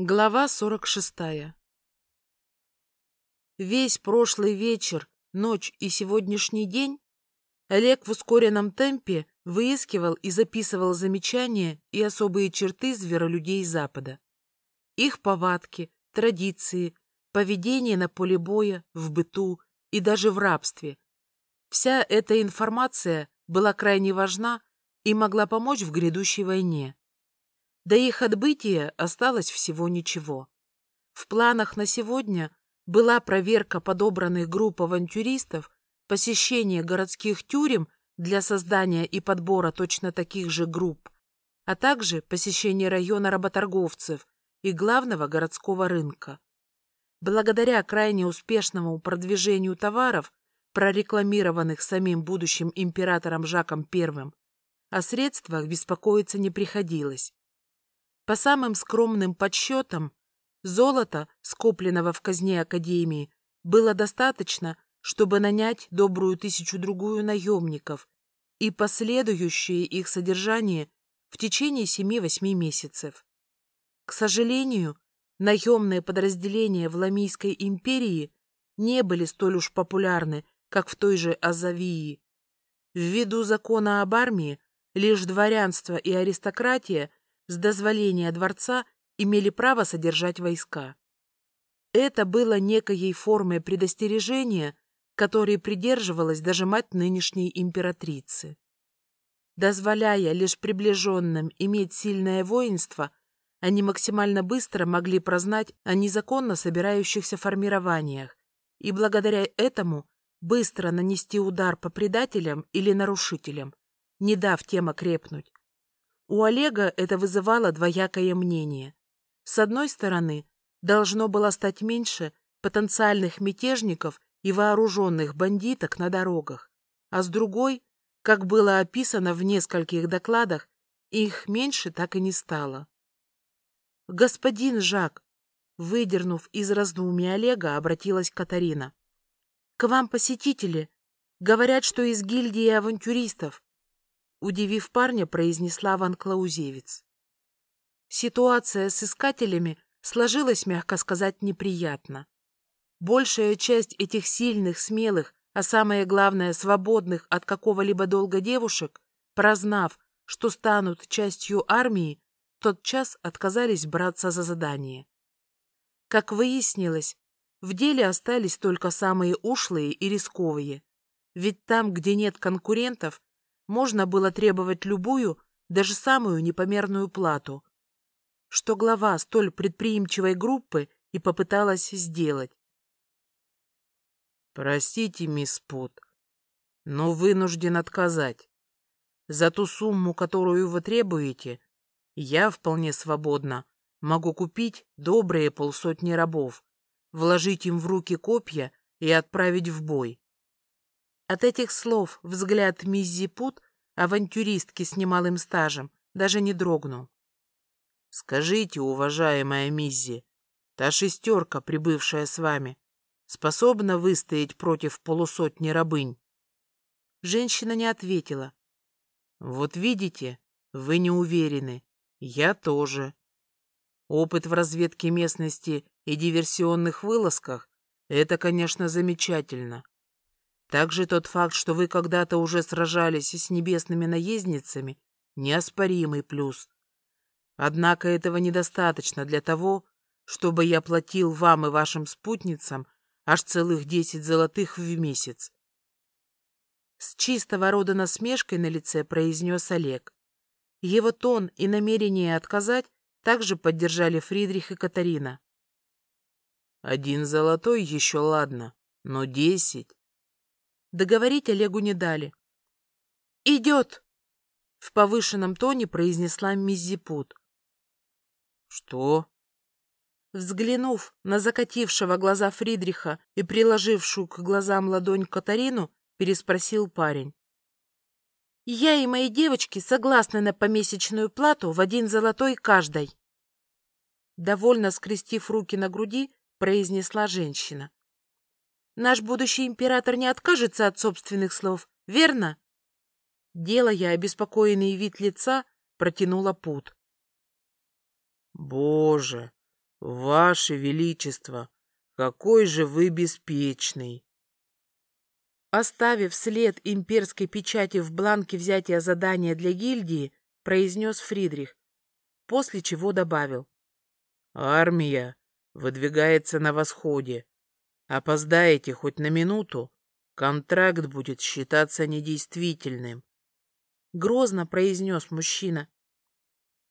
Глава 46. Весь прошлый вечер, ночь и сегодняшний день Олег в ускоренном темпе выискивал и записывал замечания и особые черты зверолюдей Запада. Их повадки, традиции, поведение на поле боя, в быту и даже в рабстве. Вся эта информация была крайне важна и могла помочь в грядущей войне. До их отбытия осталось всего ничего. В планах на сегодня была проверка подобранных групп авантюристов, посещение городских тюрем для создания и подбора точно таких же групп, а также посещение района работорговцев и главного городского рынка. Благодаря крайне успешному продвижению товаров, прорекламированных самим будущим императором Жаком I, о средствах беспокоиться не приходилось. По самым скромным подсчетам, золота, скопленного в казне Академии, было достаточно, чтобы нанять добрую тысячу-другую наемников и последующее их содержание в течение семи-восьми месяцев. К сожалению, наемные подразделения в Ламийской империи не были столь уж популярны, как в той же Азавии. Ввиду закона об армии, лишь дворянство и аристократия с дозволения дворца имели право содержать войска. Это было некоей формой предостережения, которой придерживалась даже мать нынешней императрицы. Дозволяя лишь приближенным иметь сильное воинство, они максимально быстро могли прознать о незаконно собирающихся формированиях и благодаря этому быстро нанести удар по предателям или нарушителям, не дав тем окрепнуть. У Олега это вызывало двоякое мнение. С одной стороны, должно было стать меньше потенциальных мятежников и вооруженных бандиток на дорогах, а с другой, как было описано в нескольких докладах, их меньше так и не стало. «Господин Жак», выдернув из раздумий Олега, обратилась Катарина. «К вам посетители. Говорят, что из гильдии авантюристов. Удивив парня, произнесла Ван Клаузевец. Ситуация с искателями сложилась, мягко сказать, неприятно. Большая часть этих сильных, смелых, а самое главное, свободных от какого-либо долга девушек, прознав, что станут частью армии, тот час отказались браться за задание. Как выяснилось, в деле остались только самые ушлые и рисковые, ведь там, где нет конкурентов, можно было требовать любую, даже самую непомерную плату, что глава столь предприимчивой группы и попыталась сделать. «Простите, мисс Пот, но вынужден отказать. За ту сумму, которую вы требуете, я вполне свободно могу купить добрые полсотни рабов, вложить им в руки копья и отправить в бой. От этих слов взгляд Миззи Пут, авантюристки с немалым стажем, даже не дрогнул. «Скажите, уважаемая Миззи, та шестерка, прибывшая с вами, способна выстоять против полусотни рабынь?» Женщина не ответила. «Вот видите, вы не уверены. Я тоже. Опыт в разведке местности и диверсионных вылазках — это, конечно, замечательно. Также тот факт, что вы когда-то уже сражались с небесными наездницами, неоспоримый плюс. Однако этого недостаточно для того, чтобы я платил вам и вашим спутницам аж целых десять золотых в месяц. С чистого рода насмешкой на лице произнес Олег. Его тон и намерение отказать также поддержали Фридрих и Катарина. Один золотой еще ладно, но десять... Договорить Олегу не дали. «Идет!» — в повышенном тоне произнесла Миззипут. «Что?» Взглянув на закатившего глаза Фридриха и приложившую к глазам ладонь Катарину, переспросил парень. «Я и мои девочки согласны на помесячную плату в один золотой каждой». Довольно скрестив руки на груди, произнесла женщина. Наш будущий император не откажется от собственных слов, верно? Делая обеспокоенный вид лица, протянула пут. Боже, Ваше Величество, какой же вы беспечный! Оставив след имперской печати в бланке взятия задания для гильдии, произнес Фридрих, после чего добавил. Армия выдвигается на восходе. Опоздаете хоть на минуту, контракт будет считаться недействительным. Грозно произнес мужчина.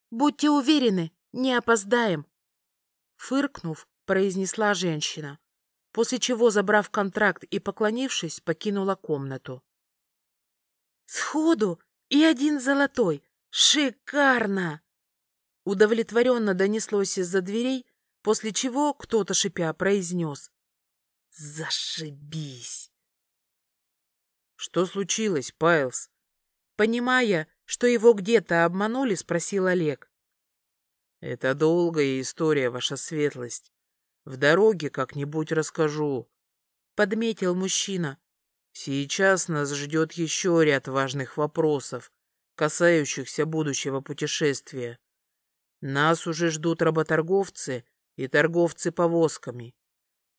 Будьте уверены, не опоздаем. Фыркнув, произнесла женщина после чего, забрав контракт и поклонившись, покинула комнату. «Сходу и один золотой! Шикарно!» Удовлетворенно донеслось из-за дверей, после чего кто-то шипя произнес. «Зашибись!» «Что случилось, Пайлз?» Понимая, что его где-то обманули, спросил Олег. «Это долгая история, ваша светлость. В дороге как-нибудь расскажу. Подметил мужчина. Сейчас нас ждет еще ряд важных вопросов, касающихся будущего путешествия. Нас уже ждут работорговцы и торговцы повозками.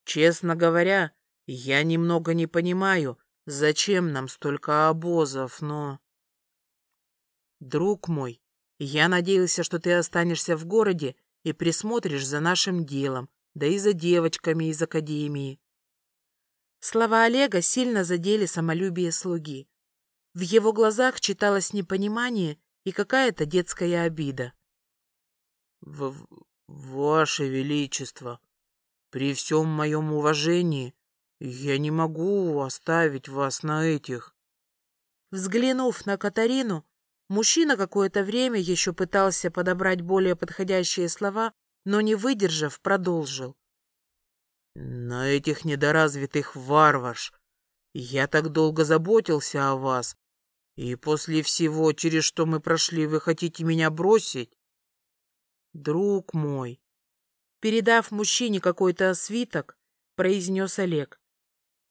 Честно говоря, я немного не понимаю, зачем нам столько обозов, но... Друг мой, я надеялся, что ты останешься в городе и присмотришь за нашим делом, да и за девочками из академии. Слова Олега сильно задели самолюбие слуги. В его глазах читалось непонимание и какая-то детская обида. В «Ваше Величество, при всем моем уважении я не могу оставить вас на этих...» Взглянув на Катарину, мужчина какое-то время еще пытался подобрать более подходящие слова, но, не выдержав, продолжил. «На этих недоразвитых варварш! Я так долго заботился о вас, и после всего, через что мы прошли, вы хотите меня бросить?» «Друг мой!» Передав мужчине какой-то свиток, произнес Олег.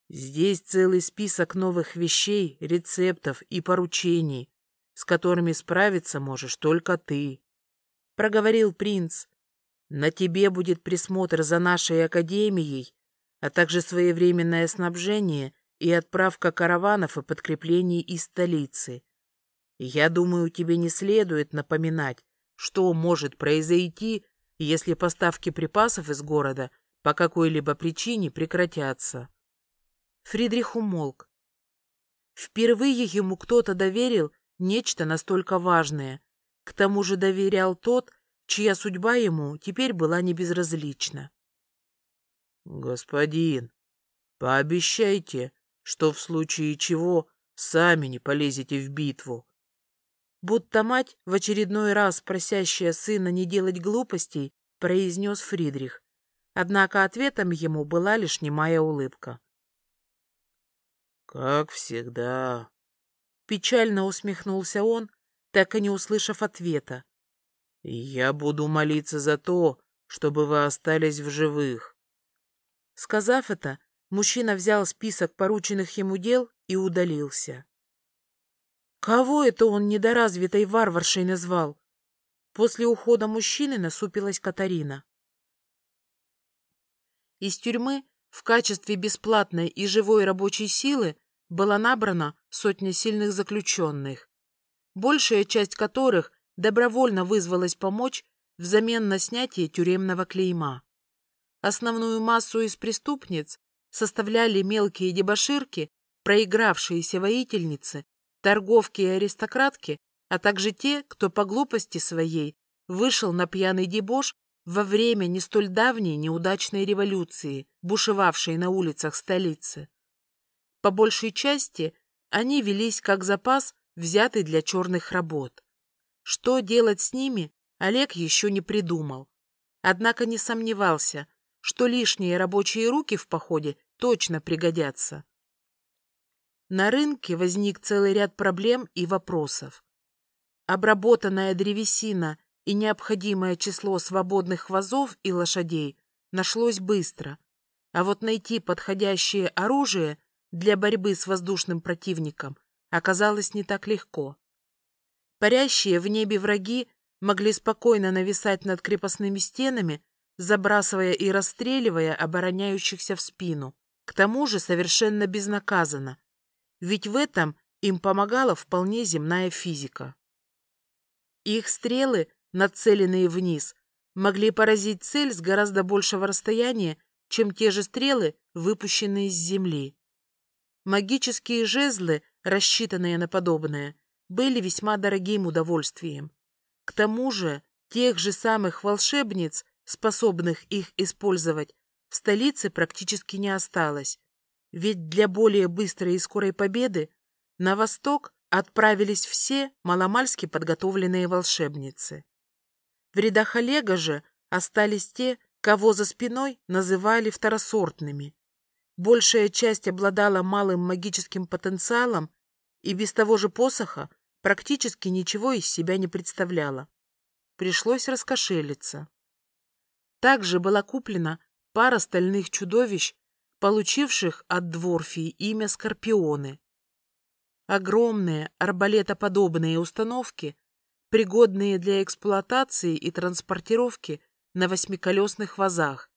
«Здесь целый список новых вещей, рецептов и поручений, с которыми справиться можешь только ты», — проговорил принц, на тебе будет присмотр за нашей академией, а также своевременное снабжение и отправка караванов и подкреплений из столицы. Я думаю, тебе не следует напоминать, что может произойти, если поставки припасов из города по какой-либо причине прекратятся. Фридрих умолк. Впервые ему кто-то доверил нечто настолько важное. К тому же доверял тот, чья судьба ему теперь была не безразлична. «Господин, пообещайте, что в случае чего сами не полезете в битву». Будто мать, в очередной раз просящая сына не делать глупостей, произнес Фридрих. Однако ответом ему была лишь немая улыбка. «Как всегда», — печально усмехнулся он, так и не услышав ответа. «Я буду молиться за то, чтобы вы остались в живых». Сказав это, мужчина взял список порученных ему дел и удалился. Кого это он недоразвитой варваршей назвал? После ухода мужчины насупилась Катарина. Из тюрьмы в качестве бесплатной и живой рабочей силы была набрана сотня сильных заключенных, большая часть которых добровольно вызвалась помочь взамен на снятие тюремного клейма. Основную массу из преступниц составляли мелкие дебоширки, проигравшиеся воительницы, торговки и аристократки, а также те, кто по глупости своей вышел на пьяный дебош во время не столь давней неудачной революции, бушевавшей на улицах столицы. По большей части они велись как запас, взятый для черных работ. Что делать с ними, Олег еще не придумал. Однако не сомневался, что лишние рабочие руки в походе точно пригодятся. На рынке возник целый ряд проблем и вопросов. Обработанная древесина и необходимое число свободных вазов и лошадей нашлось быстро, а вот найти подходящее оружие для борьбы с воздушным противником оказалось не так легко. Парящие в небе враги могли спокойно нависать над крепостными стенами, забрасывая и расстреливая обороняющихся в спину. К тому же совершенно безнаказанно, ведь в этом им помогала вполне земная физика. Их стрелы, нацеленные вниз, могли поразить цель с гораздо большего расстояния, чем те же стрелы, выпущенные с земли. Магические жезлы, рассчитанные на подобное, были весьма дорогим удовольствием. К тому же, тех же самых волшебниц, способных их использовать, в столице практически не осталось. Ведь для более быстрой и скорой победы на восток отправились все маломальски подготовленные волшебницы. В рядах Олега же остались те, кого за спиной называли второсортными. Большая часть обладала малым магическим потенциалом и без того же посоха практически ничего из себя не представляла. Пришлось раскошелиться. Также была куплена пара стальных чудовищ, получивших от Дворфии имя Скорпионы. Огромные арбалетоподобные установки, пригодные для эксплуатации и транспортировки на восьмиколесных вазах.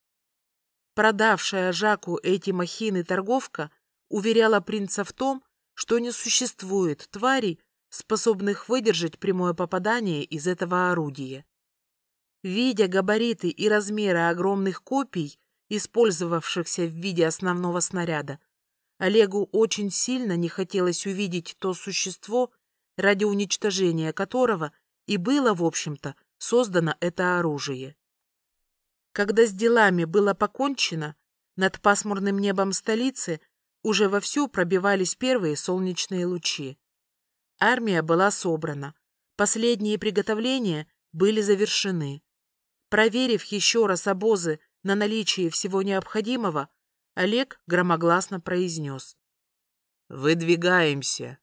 Продавшая Жаку эти махины торговка уверяла принца в том, что не существует тварей, способных выдержать прямое попадание из этого орудия. Видя габариты и размеры огромных копий, использовавшихся в виде основного снаряда, Олегу очень сильно не хотелось увидеть то существо, ради уничтожения которого и было, в общем-то, создано это оружие. Когда с делами было покончено, над пасмурным небом столицы уже вовсю пробивались первые солнечные лучи. Армия была собрана, последние приготовления были завершены. Проверив еще раз обозы на наличие всего необходимого, Олег громогласно произнес. «Выдвигаемся!»